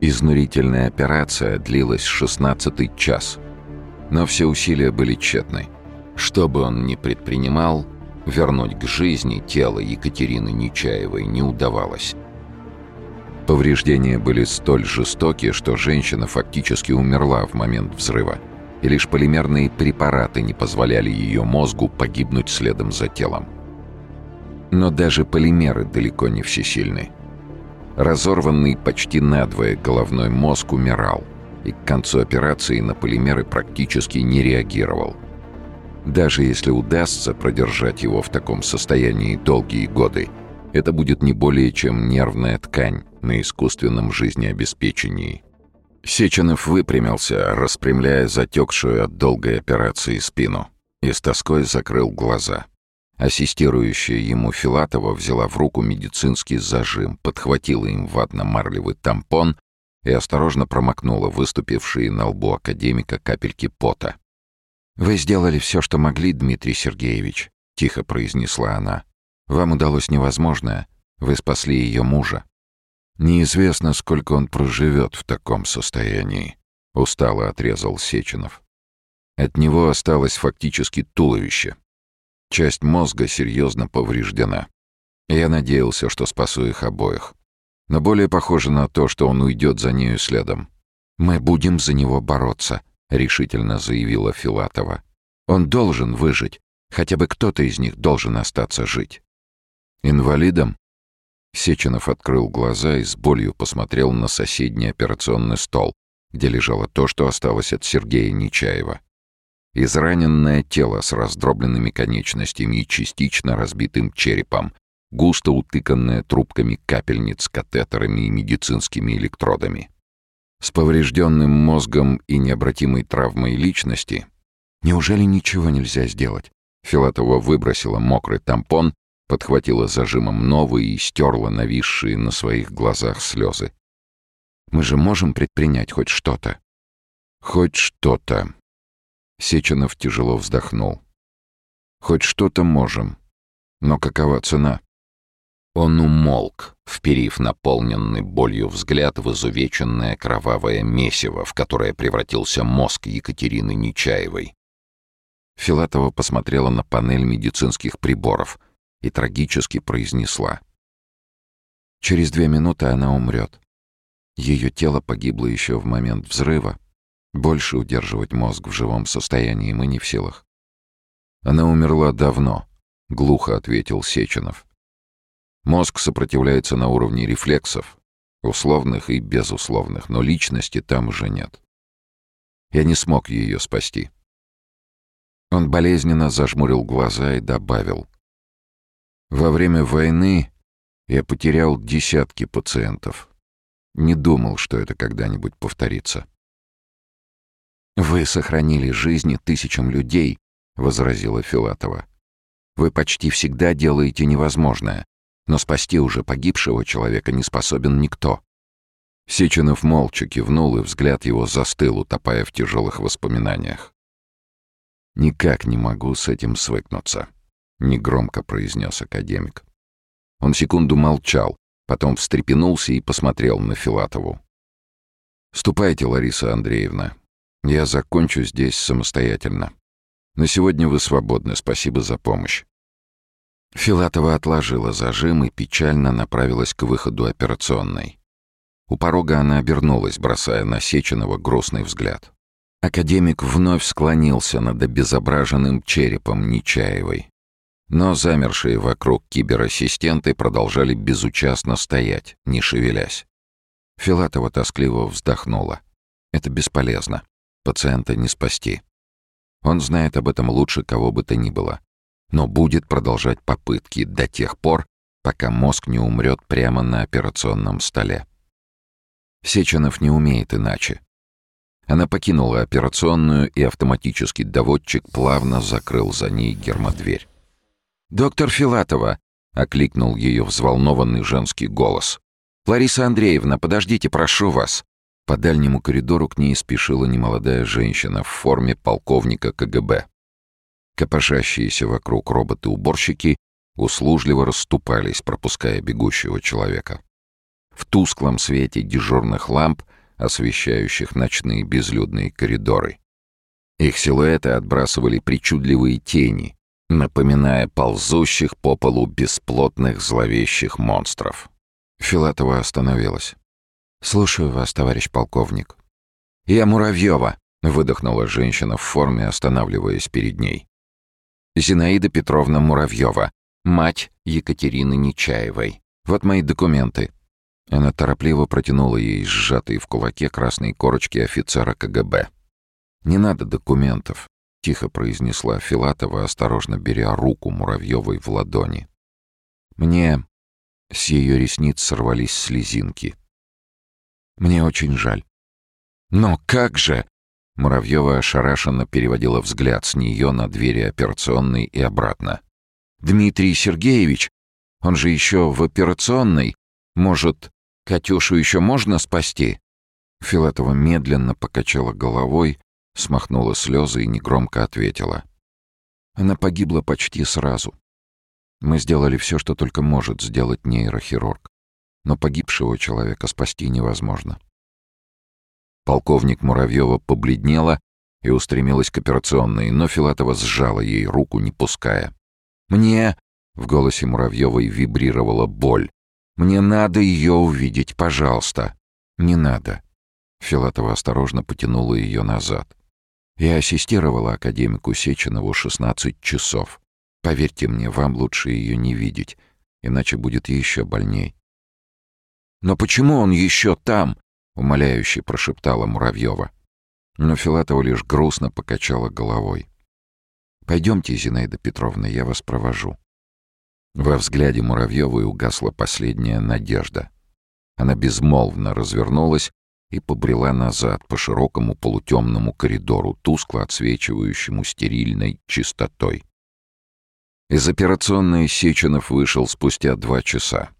Изнурительная операция длилась 16 час, но все усилия были тщетны. Что бы он ни предпринимал, вернуть к жизни тело Екатерины Нечаевой не удавалось. Повреждения были столь жестоки, что женщина фактически умерла в момент взрыва, и лишь полимерные препараты не позволяли ее мозгу погибнуть следом за телом. Но даже полимеры далеко не всесильны. Разорванный почти надвое головной мозг умирал, и к концу операции на полимеры практически не реагировал. Даже если удастся продержать его в таком состоянии долгие годы, это будет не более чем нервная ткань на искусственном жизнеобеспечении. Сеченов выпрямился, распрямляя затекшую от долгой операции спину, и с тоской закрыл глаза. Ассистирующая ему Филатова взяла в руку медицинский зажим, подхватила им ватно-марлевый тампон и осторожно промокнула выступившие на лбу академика капельки пота. «Вы сделали все, что могли, Дмитрий Сергеевич», — тихо произнесла она. «Вам удалось невозможное. Вы спасли ее мужа». «Неизвестно, сколько он проживет в таком состоянии», — устало отрезал Сеченов. От него осталось фактически туловище. Часть мозга серьезно повреждена. Я надеялся, что спасу их обоих. Но более похоже на то, что он уйдет за нею следом. «Мы будем за него бороться», — решительно заявила Филатова. «Он должен выжить. Хотя бы кто-то из них должен остаться жить». «Инвалидом?» Сеченов открыл глаза и с болью посмотрел на соседний операционный стол, где лежало то, что осталось от Сергея Нечаева. Израненное тело с раздробленными конечностями и частично разбитым черепом, густо утыканное трубками капельниц, катетерами и медицинскими электродами. С поврежденным мозгом и необратимой травмой личности неужели ничего нельзя сделать? Филатова выбросила мокрый тампон подхватила зажимом новый и стерла нависшие на своих глазах слезы. «Мы же можем предпринять хоть что-то?» «Хоть что-то». Сеченов тяжело вздохнул. «Хоть что-то можем. Но какова цена?» Он умолк, вперив наполненный болью взгляд в изувеченное кровавое месиво, в которое превратился мозг Екатерины Нечаевой. Филатова посмотрела на панель медицинских приборов — и трагически произнесла. Через две минуты она умрет. Ее тело погибло еще в момент взрыва. Больше удерживать мозг в живом состоянии мы не в силах. Она умерла давно, глухо ответил Сеченов. Мозг сопротивляется на уровне рефлексов, условных и безусловных, но личности там уже нет. Я не смог ее спасти. Он болезненно зажмурил глаза и добавил — во время войны я потерял десятки пациентов. Не думал, что это когда-нибудь повторится. «Вы сохранили жизни тысячам людей», — возразила Филатова. «Вы почти всегда делаете невозможное, но спасти уже погибшего человека не способен никто». Сеченов молча кивнул, и взгляд его застыл, утопая в тяжелых воспоминаниях. «Никак не могу с этим свыкнуться». — негромко произнес академик. Он секунду молчал, потом встрепенулся и посмотрел на Филатову. «Ступайте, Лариса Андреевна. Я закончу здесь самостоятельно. На сегодня вы свободны, спасибо за помощь». Филатова отложила зажим и печально направилась к выходу операционной. У порога она обернулась, бросая на Сеченова грустный взгляд. Академик вновь склонился над обезображенным черепом Нечаевой. Но замершие вокруг киберассистенты продолжали безучастно стоять, не шевелясь. Филатова тоскливо вздохнула. Это бесполезно. Пациента не спасти. Он знает об этом лучше кого бы то ни было. Но будет продолжать попытки до тех пор, пока мозг не умрет прямо на операционном столе. Сеченов не умеет иначе. Она покинула операционную, и автоматический доводчик плавно закрыл за ней гермодверь. «Доктор Филатова!» — окликнул ее взволнованный женский голос. «Лариса Андреевна, подождите, прошу вас!» По дальнему коридору к ней спешила немолодая женщина в форме полковника КГБ. Копошащиеся вокруг роботы-уборщики услужливо расступались, пропуская бегущего человека. В тусклом свете дежурных ламп освещающих ночные безлюдные коридоры. Их силуэты отбрасывали причудливые тени, напоминая ползущих по полу бесплотных зловещих монстров. Филатова остановилась. «Слушаю вас, товарищ полковник». «Я Муравьева», — выдохнула женщина в форме, останавливаясь перед ней. «Зинаида Петровна Муравьева, мать Екатерины Нечаевой. Вот мои документы». Она торопливо протянула ей сжатые в кулаке красные корочки офицера КГБ. «Не надо документов», — тихо произнесла Филатова, осторожно беря руку Муравьевой в ладони. «Мне...» — с ее ресниц сорвались слезинки. «Мне очень жаль». «Но как же...» Муравьева ошарашенно переводила взгляд с нее на двери операционной и обратно. «Дмитрий Сергеевич, он же еще в операционной. Может, Катюшу еще можно спасти?» Филатова медленно покачала головой, смахнула слезы и негромко ответила. Она погибла почти сразу. Мы сделали все, что только может сделать нейрохирург. Но погибшего человека спасти невозможно. Полковник Муравьева побледнела и устремилась к операционной, но Филатова сжала ей руку, не пуская. «Мне...» — в голосе Муравьевой вибрировала боль. «Мне надо ее увидеть, пожалуйста». «Не надо». Филатова осторожно потянула ее назад. Я ассистировала академику Сеченову 16 часов. Поверьте мне, вам лучше ее не видеть, иначе будет еще больней. «Но почему он еще там?» — умоляюще прошептала Муравьева. Но Филатова лишь грустно покачала головой. «Пойдемте, Зинаида Петровна, я вас провожу». Во взгляде Муравьевой угасла последняя надежда. Она безмолвно развернулась и побрела назад по широкому полутемному коридору, тускло отсвечивающему стерильной чистотой. Из операционной Сеченов вышел спустя два часа.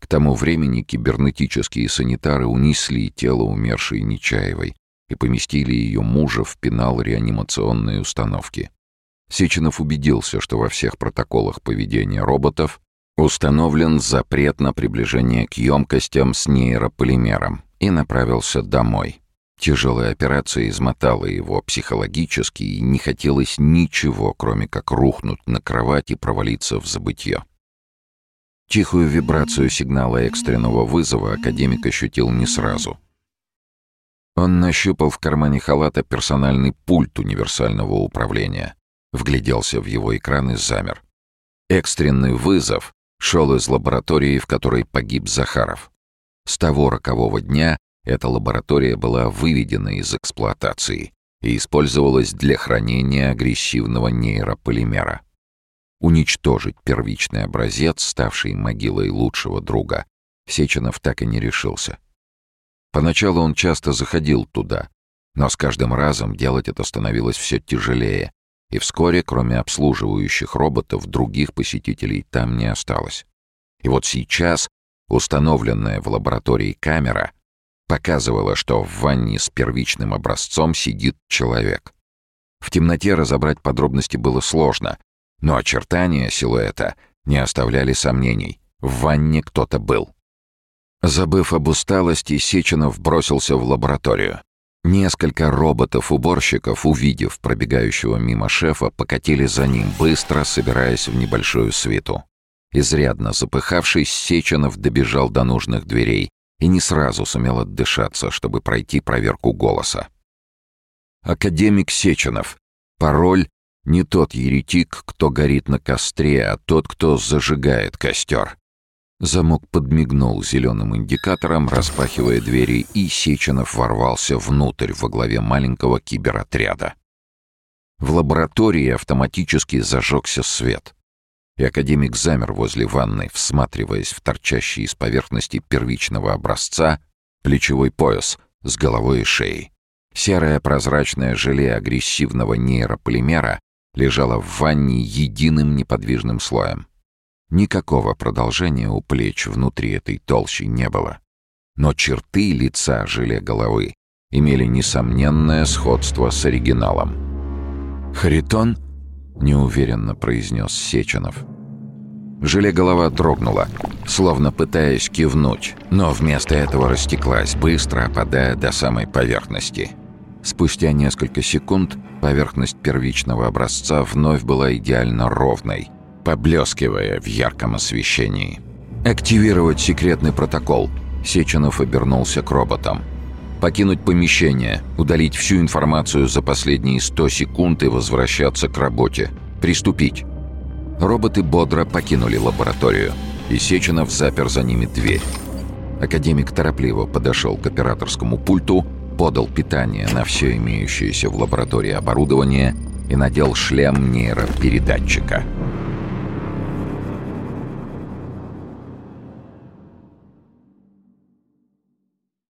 К тому времени кибернетические санитары унесли тело умершей Нечаевой и поместили ее мужа в пенал реанимационной установки. Сеченов убедился, что во всех протоколах поведения роботов установлен запрет на приближение к емкостям с нейрополимером, и направился домой. Тяжелая операция измотала его психологически, и не хотелось ничего, кроме как рухнуть на кровать и провалиться в забытье. Тихую вибрацию сигнала экстренного вызова академик ощутил не сразу. Он нащупал в кармане халата персональный пульт универсального управления, вгляделся в его экран и замер. Экстренный вызов шел из лаборатории, в которой погиб Захаров. С того рокового дня эта лаборатория была выведена из эксплуатации и использовалась для хранения агрессивного нейрополимера. Уничтожить первичный образец, ставший могилой лучшего друга, Сеченов так и не решился. Поначалу он часто заходил туда, но с каждым разом делать это становилось все тяжелее, и вскоре, кроме обслуживающих роботов, других посетителей там не осталось. И вот сейчас Установленная в лаборатории камера показывала, что в ванне с первичным образцом сидит человек. В темноте разобрать подробности было сложно, но очертания силуэта не оставляли сомнений. В ванне кто-то был. Забыв об усталости, Сеченов бросился в лабораторию. Несколько роботов-уборщиков, увидев пробегающего мимо шефа, покатили за ним, быстро собираясь в небольшую свиту. Изрядно запыхавшись, Сеченов добежал до нужных дверей и не сразу сумел отдышаться, чтобы пройти проверку голоса. Академик Сеченов. Пароль не тот еретик, кто горит на костре, а тот, кто зажигает костер. Замок подмигнул зеленым индикатором, распахивая двери, и Сеченов ворвался внутрь во главе маленького киберотряда. В лаборатории автоматически зажегся свет — и академик замер возле ванны, всматриваясь в торчащий из поверхности первичного образца плечевой пояс с головой и шеей. Серое прозрачное желе агрессивного нейрополимера лежало в ванне единым неподвижным слоем. Никакого продолжения у плеч внутри этой толщи не было. Но черты лица желе головы имели несомненное сходство с оригиналом. «Харитон?» — неуверенно произнес Сеченов. Желе голова дрогнула, словно пытаясь кивнуть, но вместо этого растеклась, быстро опадая до самой поверхности. Спустя несколько секунд поверхность первичного образца вновь была идеально ровной, поблескивая в ярком освещении. «Активировать секретный протокол», Сеченов обернулся к роботам. «Покинуть помещение, удалить всю информацию за последние 100 секунд и возвращаться к работе. Приступить». Роботы бодро покинули лабораторию, и Сеченов запер за ними дверь. Академик торопливо подошел к операторскому пульту, подал питание на все имеющееся в лаборатории оборудование и надел шлем нейропередатчика.